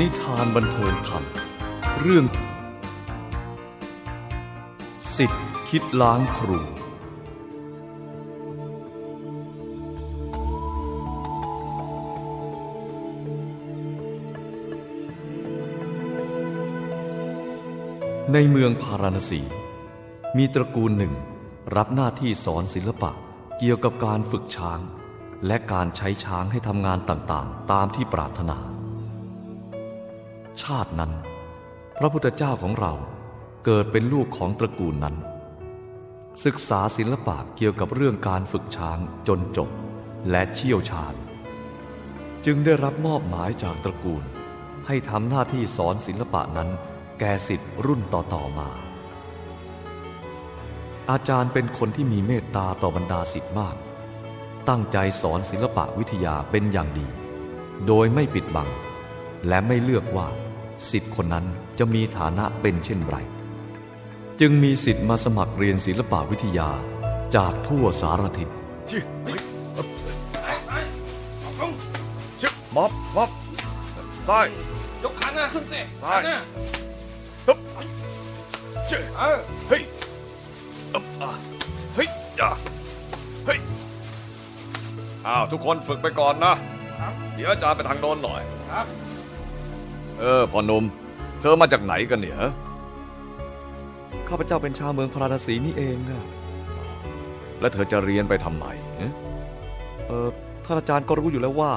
นิทานบันเทิงธรรม เรื่อง สิทธิ์คิดล้างครู ในเมืองพาราณสี มีตระกูลหนึ่งรับหน้าที่สอนศิลปะเกี่ยวกับการฝึกช้าง และการใช้ช้างให้ทำงานต่างๆ ตามที่ปรารถนา ชาตินั้น พระพุทธเจ้าของเราเกิดเป็นลูกของตระกูลนั้น ศึกษาศิลปะเกี่ยวกับเรื่องการฝึกช้างจนจบและเชี่ยวชาญ จึงได้รับมอบหมายจากตระกูล ให้ทำหน้าที่สอนศิลปะนั้น แก่สิทธิ์รุ่นต่อๆมา อาจารย์เป็นคนที่มีเมตตาต่อบรรดาสิทธิ์มาก ตั้งใจสอนศิลปะวิทยาเป็นอย่างดี โดยไม่ปิดบัง และไม่เลือกว่า สิทธิ์คนนั้นจะมีฐานะเป็นเช่นไร จึงมีสิทธิ์มาสมัครเรียนศิลปวิทยาจากทั่วสารทิศชิเฮ้ยชิม็อบม็อบซ้ายยกขาหน้าขึ้นสิซ้ายฮึบชิเออเฮ้ยอึบอะเฮ้ยอย่าเฮ้ยอ้าวทุกคนฝึกไปก่อนนะ เดี๋ยวอาจารย์ไปทางโน้นหน่อยครับ เออพ่อหนุ่มเธอมาจากไหนกันเนี่ยข้าพเจ้าเป็นชาวเมืองพาราณสีนี่เองอะแล้วเธอจะเรียนไปทำไมฮะเออท่านอาจารย์ก็รู้อยู่แล้วว่า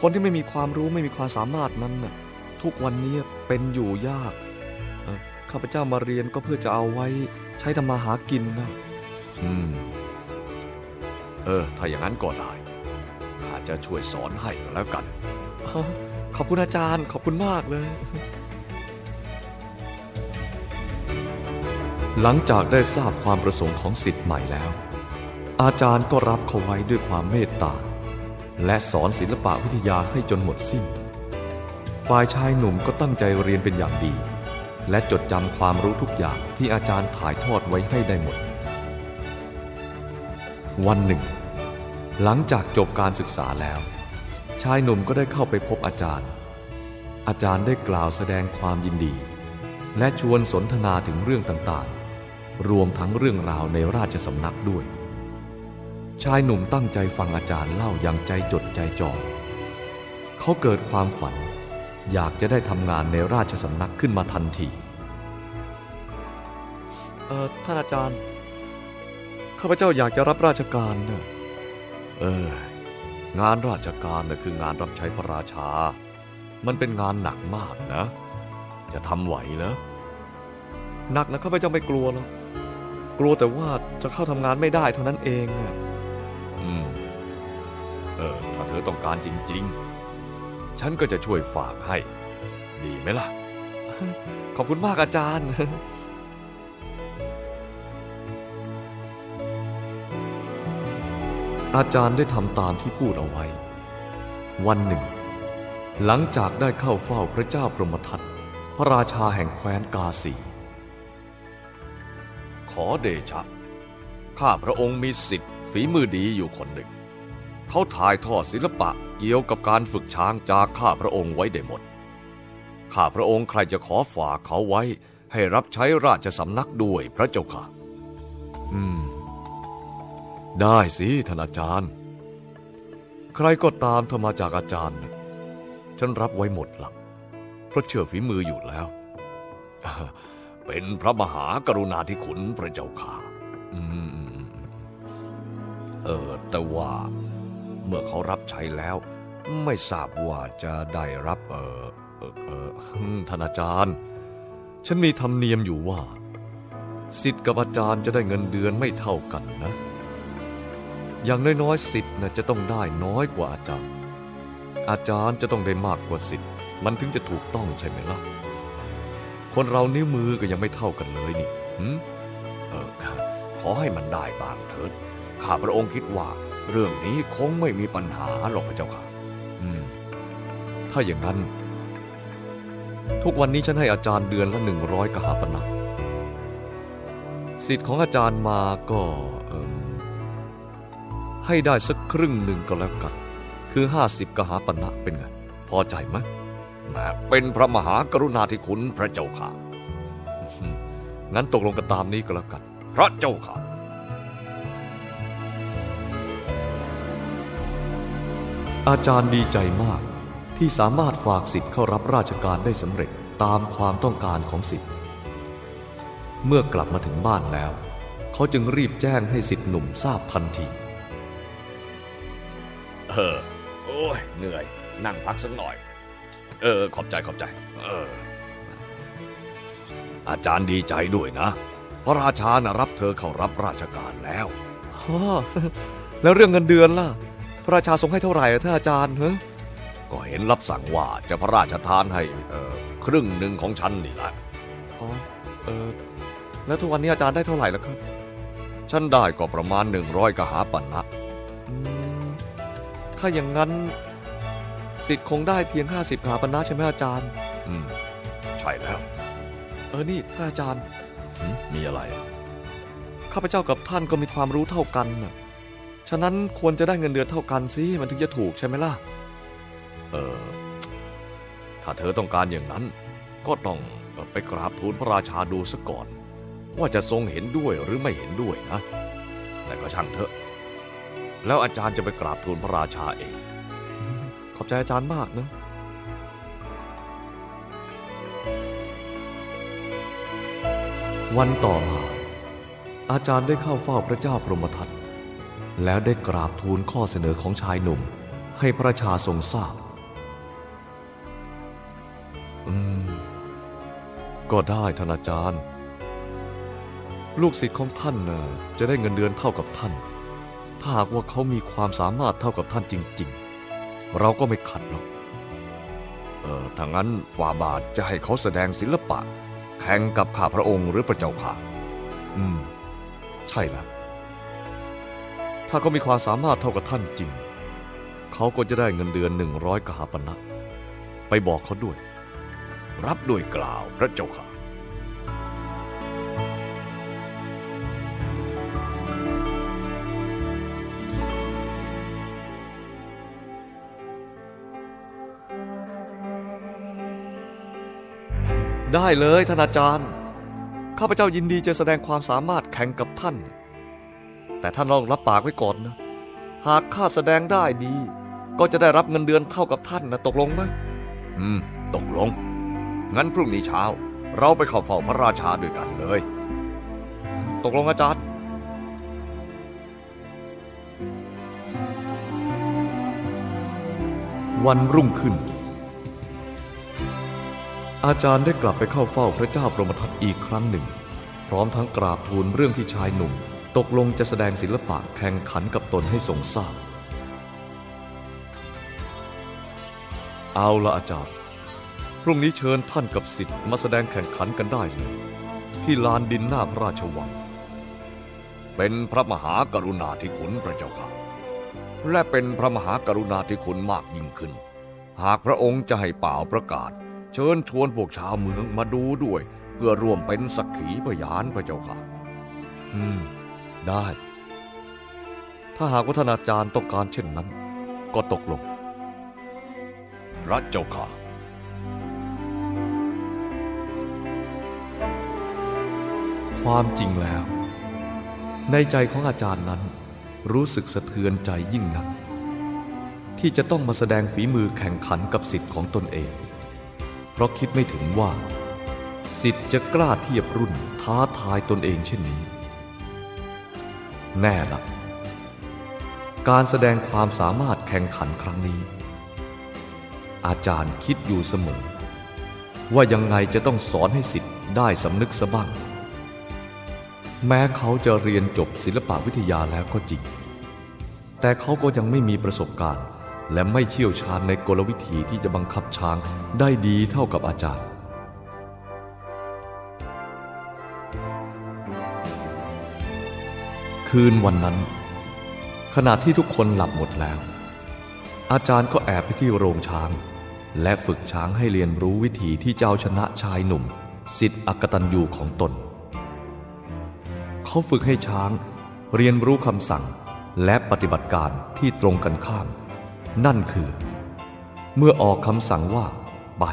คนที่ไม่มีความรู้ไม่มีความสามารถนั้นน่ะทุกวันนี้เป็นอยู่ยากเอ่อข้าพเจ้ามาเรียนก็เพื่อจะเอาไว้ใช้ทำมาหากินนะอืมเออ ถ้าอย่างนั้นก็ได้ข้าจะช่วยสอนให้ก็แล้วกันอ๋อ ขอบคุณอาจารย์ขอบคุณมากเลย หลังจากได้ทราบความประสงค์ของสิทธิ์ใหม่แล้ว อาจารย์ก็รับเขาไว้ด้วยความเมตตา และสอนศิลปะวิทยาให้จนหมดสิ้น ฝ่ายชายหนุ่มก็ตั้งใจเรียนเป็นอย่างดี และจดจำความรู้ทุกอย่างที่อาจารย์ถ่ายทอดไว้ให้ได้หมด วันหนึ่ง หลังจากจบการศึกษาแล้ว ชายหนุ่มก็ได้เข้าไปพบอาจารย์ อาจารย์ได้กล่าวแสดงความยินดี และชวนสนทนาถึงเรื่องต่างๆ รวมทั้งเรื่องราวในราชสำนักด้วย ชายหนุ่มตั้งใจฟังอาจารย์เล่าอย่างใจจดใจจ่อ เขาเกิดความฝัน อยากจะได้ทำงานในราชสำนักขึ้นมาทันที เออท่านอาจารย์ ข้าพเจ้าอยากจะรับราชการนะเออ งานราชการนะคืองานรับใช้พระราชา มันเป็นงานหนักมากนะ จะทำไหวเหรอหนักนะข้าพเจ้าไม่กลัวหรอกกลัวแต่ว่าจะเข้าทำงานไม่ได้เท่านั้นเองอะอืม เออ ถ้าเธอต้องการจริง ๆ ฉันก็จะช่วยฝากให้ ดีไหมล่ะ ขอบคุณมากอาจารย์ อาจารย์ได้ทำตามที่พูดเอาไว้ วันหนึ่ง หลังจากได้เข้าเฝ้าพระเจ้าพรหมทัตพระราชาแห่งแคว้นกาสี ขอเดชะ ข้าพระองค์มีสิทธิ์ฝีมือดีอยู่คนหนึ่ง เขาถ่ายทอดศิลปะเกี่ยวกับการฝึกช้างจากข้าพระองค์ไว้ได้หมด ข้าพระองค์ใครจะขอฝากเขาไว้ให้รับใช้ราชสำนักด้วยพระเจ้าค่ะ อืม ได้สิท่านอาจารย์ ใครก็ตามถ้ามาจากอาจารย์ ฉันรับไว้หมดละเพราะเชื่อฝีมืออยู่แล้ว เป็นพระมหากรุณาธิคุณพระเจ้าค่ะเออแต่ว่าเมื่อเขารับใช้แล้ว ไม่ทราบว่าจะได้รับ เออเออเออท่านอาจารย์ ฉันมีธรรมเนียมอยู่ว่าสิทธิ์กับอาจารย์จะได้เงินเดือนไม่เท่ากันนะ อย่างน้อยๆสิทธิ์นะจะต้องได้น้อยกว่าอาจารย์ อาจารย์จะต้องได้มากกว่าสิทธิ์ มันถึงจะถูกต้องใช่ไหมล่ะ คนเรานิ้วมือก็ยังไม่เท่ากันเลยนี่หืมเออค่ะขอให้มันได้บางเถิดข้าพระองค์คิดว่า เรื่องนี้คงไม่มีปัญหาหรอกพระเจ้าค่ะ อืม ถ้าอย่างนั้น ทุกวันนี้ฉันให้อาจารย์เดือนละหนึ่งร้อยกหาปณะสิทธิ์ของอาจารย์มาก็เอิ่ม ให้ได้สักครึ่งหนึ่งก็แล้วกัน คือห้าสิบกหาปณะเป็นไง พอใจไหมแหมเป็นพระมหากรุณาธิคุณพระเจ้าค่ะ งั้นตกลงกันตามนี้ก็แล้วกัน พระเจ้าค่ะอาจารย์ดีใจมากที่สามารถฝากสิทธิ์เข้ารับราชการได้สำเร็จตามความต้องการของสิทธิ์ เมื่อกลับมาถึงบ้านแล้ว เขาจึงรีบแจ้งให้สิทธิ์หนุ่มทราบทันที เออ โอ้ยเหนื่อย นั่งพักสักหน่อย เออ ขอบใจขอบใจ เออ อาจารย์ดีใจด้วยนะ พระราชานะรับเธอเข้ารับราชการแล้วฮ่าแล้วเรื่องเงินเดือนล่ะ พระราชาทรงให้เท่าไหร่อะท่านอาจารย์เฮ้ก็เห็นรับสั่งว่าจะพระราชทานให้เออครึ่งหนึ่งของฉันนี่แหละอ๋อเออแล้วทุกวันนี้อาจารย์ได้เท่าไหร่แล้วครับ ฉันได้ก็ประมาณหนึ่งร้อยกหาปันนะอืม ถ้าอย่างนั้นสิทธิ์คงได้เพียง 50ขาปนะใช่ไหมอาจารย์ อืม ใช่แล้ว เออนี่ท่านอาจารย์หืมมีอะไร ข้าพเจ้ากับท่านก็มีความรู้เท่ากันน่ะฉะนั้นควรจะได้เงินเดือนเท่ากันสิมันถึงจะถูกใช่ไหมล่ะ เออ ถ้าเธอต้องการอย่างนั้น ก็ต้องไปกราบทูลพระราชาดูซะก่อน ว่าจะทรงเห็นด้วยหรือไม่เห็นด้วยนะ แต่ก็ช่างเถอะ แล้วอาจารย์จะไปกราบทูลพระราชาเอง ขอบใจอาจารย์มากนะวันต่อมา อาจารย์ได้เข้าเฝ้าพระเจ้าพรหมทัตแล้วได้กราบทูลข้อเสนอของชายหนุ่ม ให้พระราชาทรงทราบ อืม ก็ได้ท่านอาจารย์ ลูกศิษย์ของท่านนะจะได้เงินเดือนเท่ากับท่าน ถ้าหากว่าเขามีความสามารถเท่ากับท่านจริง ๆ เราก็ไม่ขัดหรอก เออถ้างั้นฝ่าบาทจะให้เขาแสดงศิลปะ แข่งกับข้าพระองค์หรือพระเจ้าค่ะอืม ใช่ละถ้าเขามีความสามารถเท่ากับท่านจริง เขาก็จะได้เงินเดือนหนึ่งร้อยกหาปณะไปบอกเขาด้วย รับด้วยกล่าวพระเจ้าค่ะ ได้เลยท่านอาจารย์ ข้าพเจ้ายินดีจะแสดงความสามารถแข่งกับท่าน แต่ท่านลองรับปากไว้ก่อนนะ หากข้าแสดงได้ดี ก็จะได้รับเงินเดือนเท่ากับท่านนะตกลงไหมอืม ตกลง งั้นพรุ่งนี้เช้า เราไปเข้าเฝ้าพระราชาด้วยกันเลย ตกลงอาจารย์วันรุ่งขึ้น อาจารย์ได้กลับไปเข้าเฝ้าพระเจ้าปรมทัตอีกครั้งหนึ่ง พร้อมทั้งกราบทูลเรื่องที่ชายหนุ่ม ตกลงจะแสดงศิลปะแข่งขันกับตนให้ทรงทราบ เอาละอาจารย์ พรุ่งนี้เชิญท่านกับสิทธิ์มาแสดงแข่งขันกันได้เลย ที่ลานดินหน้าพระราชวัง เป็นพระมหากรุณาธิคุณพระเจ้าค่ะ และเป็นพระมหากรุณาธิคุณมากยิ่งขึ้น หากพระองค์จะให้เป่าประกาศ เชิญชวนพวกชาวเมืองมาดูด้วย เพื่อร่วมเป็นสักขีพยานพระเจ้าค่ะ อืม ได้ ถ้าหากว่าท่านอาจารย์ต้องการเช่นนั้น ก็ตกลง พระเจ้าค่ะความจริงแล้ว ในใจของอาจารย์นั้น รู้สึกสะเทือนใจยิ่งนัก ที่จะต้องมาแสดงฝีมือแข่งขันกับสิทธิ์ของตนเองเพ ราะคิดไม่ถึงว่า สิทธิ์จะกล้าเทียบรุ่นท้าทายตนเองเช่นนี้ แน่ละการแสดงความสามารถแข่งขันครั้งนี้ อาจารย์คิดอยู่เสมอ ว่ายังไงจะต้องสอนให้สิทธิ์ได้สำนึกสะบ้าง แม้เขาจะเรียนจบศิลปวิทยาแล้วก็จริง แต่เขาก็ยังไม่มีประสบการณ์ และไม่เชี่ยวชาญในกลวิธีที่จะบังคับช้างได้ดีเท่ากับอาจารย์ คืนวันนั้น ขณะที่ทุกคนหลับหมดแล้ว อาจารย์ก็แอบไปที่โรงช้าง และฝึกช้างให้เรียนรู้วิธีที่จะเอาชนะชายหนุ่ม สิทธิ์อักตันยูของตน เขาฝึกให้ช้างเรียนรู้คำสั่งและปฏิบัติการที่ตรงกันข้าม นั่นคือ เมื่อออกคำสั่งว่า ไป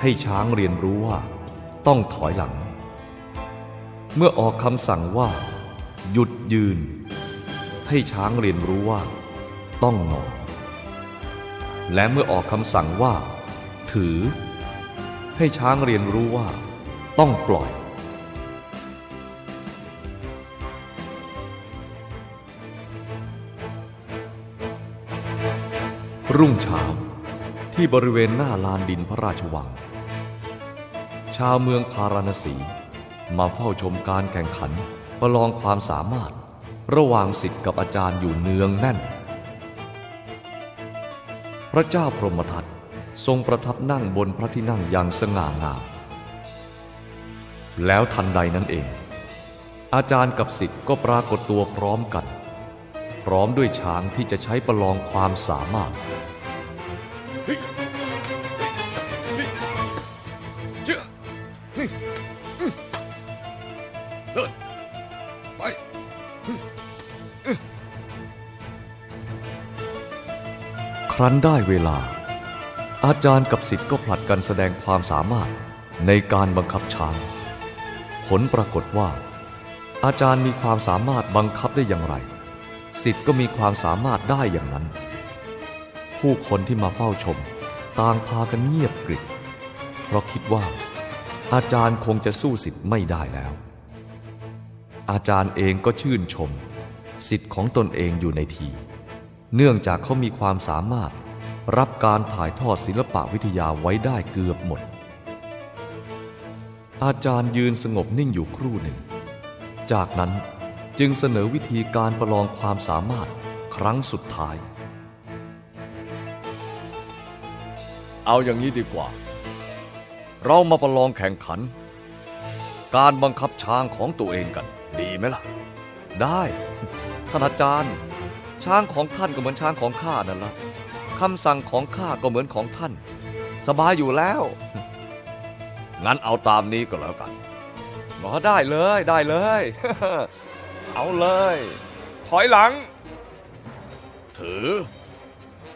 ให้ช้างเรียนรู้ว่า ต้องถอยหลัง เมื่อออกคำสั่งว่า หยุดยืน ให้ช้างเรียนรู้ว่า ต้องนอน และเมื่อออกคำสั่งว่า ถือ ให้ช้างเรียนรู้ว่า ต้องปล่อย รุ่งเช้าที่บริเวณหน้าลานดินพระราชวัง ชาวเมืองพาราณสี มาเฝ้าชมการแข่งขันประลองความสามารถ ระหว่างสิทธิ์กับอาจารย์อยู่เนืองแน่น พระเจ้าพรหมทัตทรงประทับนั่งบนพระที่นั่งอย่างสง่างาม แล้วทันใดนั้นเอง อาจารย์กับสิทธิ์ก็ปรากฏตัวพร้อมกัน พร้อมด้วยช้างที่จะใช้ประลองความสามารถเชื่อครั้นได้เวลา อาจารย์กับสิทธิ์ก็ผลัดกันแสดงความสามารถในการบังคับช้าง ผลปรากฏว่า อาจารย์มีความสามารถบังคับได้อย่างไร สิทธิ์ก็มีความสามารถได้อย่างนั้น ผู้คนที่มาเฝ้าชม ต่างพากันเงียบกริบเพราะคิดว่า อาจารย์คงจะสู้สิทธิ์ไม่ได้แล้ว อาจารย์เองก็ชื่นชม สิทธิ์ของตนเองอยู่ในที เนื่องจากเขามีความสามารถรับการถ่ายทอดศิลปะวิทยาไว้ได้เกือบหมด อาจารย์ยืนสงบนิ่งอยู่ครู่หนึ่ง จากนั้น จึงเสนอวิธีการประลองความสามารถครั้งสุดท้าย เอาอย่างนี้ดีกว่า เรามาประลองแข่งขัน การบังคับช้างของตัวเองกัน ดีไหมล่ะ ได้ท่านอาจารย์ ช้างของท่านก็เหมือนช้างของข้านั่นละคำสั่งของข้าก็เหมือนของท่าน สบายอยู่แล้ว งั้นเอาตามนี้ก็แล้วกันหมอได้เลยได้เลย เอาเลย ถอยหลัง ถือ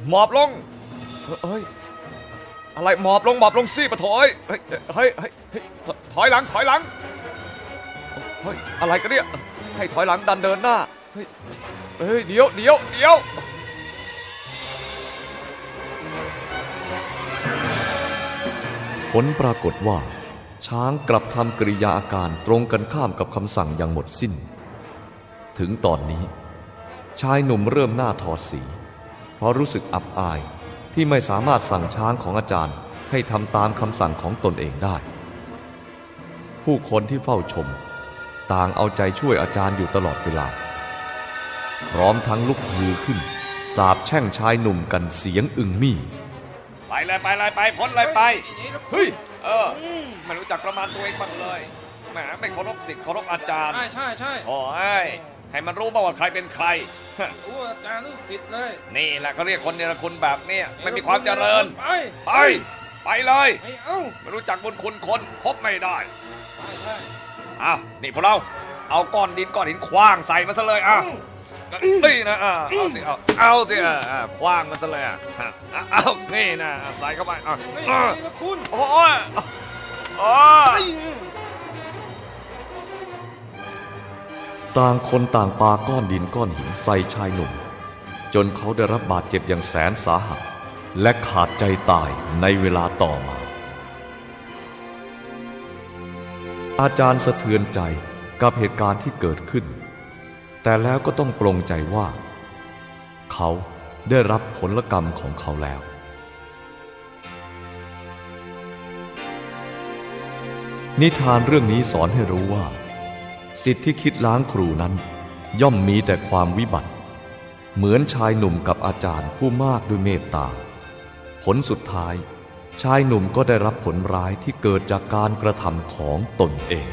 หมอบลงเฮ้ยอะไรหมอบลงหมอบลงสิปะถอยเฮ้ยเฮ้ยเฮ้ยเฮ้ยถอยหลังถอยหลังเฮ้ยอะไรกันเนี่ยให้ถอยหลังดันเดินหน้าเฮ้ยเฮ้ยเดี๋ยวเดี๋ยวเดี๋ยวผลปรากฏว่า ช้างกลับทำกริยาอาการตรงกันข้ามกับคำสั่งอย่างหมดสิ้น ถึงตอนนี้ ชายหนุ่มเริ่มหน้าทอดสี เพราะรู้สึกอับอายที่ไม่สามารถสั่งช้างของอาจารย์ให้ทำตามคำสั่งของตนเองได้ ผู้คนที่เฝ้าชม ต่างเอาใจช่วยอาจารย์อยู่ตลอดเวลา พร้อมทั้งลุกฮือขึ้น สาบแช่งชายหนุ่มกันเสียงอึงมี่ ไปเลยไปเลยไปพ้นเลยไปเฮ้ยเออไม่รู้จักประมาณตัวเองบ้างเลยแหมไม่เคารพสิทธิ์เคารพอาจารย์ ใช่ใช่ใช่โอ้ย ให้มันรู้บ้างว่าใครเป็นใครรู้อาจารย์รู้สิทธิ์เลยนี่แหละเขาเรียกคนเนรคุณแบบเนี้ยไม่มีความเจริญ ไปไป ไปเลย ไม่เอาไม่รู้จักบุญคุณคนคบไม่ได้ใช่ใช่อ้าวนี่พวกเรา เอาก้อนดินก้อนหินคว้างใส่มาซะเลยอะนี่นะอะเอาสิเอาเอาสิอะอะคว้างมาซะเลยอะอะอะเอานี่นะใส่เข้าไปอะไม่อะไม่นะคุณโอ้ยโอ้ย ต่างคนต่างปาก้อนดินก้อนหินใส่ชายหนุ่ม จนเขาได้รับบาดเจ็บอย่างแสนสาหัส และขาดใจตายในเวลาต่อมา อาจารย์สะเทือนใจกับเหตุการณ์ที่เกิดขึ้น แต่แล้วก็ต้องปรงใจว่า เขาได้รับผลกรรมของเขาแล้วนิทานเรื่องนี้สอนให้รู้ว่า สิทธิ์ที่คิดล้างครูนั้น ย่อมมีแต่ความวิบัติ เหมือนชายหนุ่มกับอาจารย์ผู้มากด้วยเมตตา ผลสุดท้าย ชายหนุ่มก็ได้รับผลร้ายที่เกิดจากการกระทำของตนเอง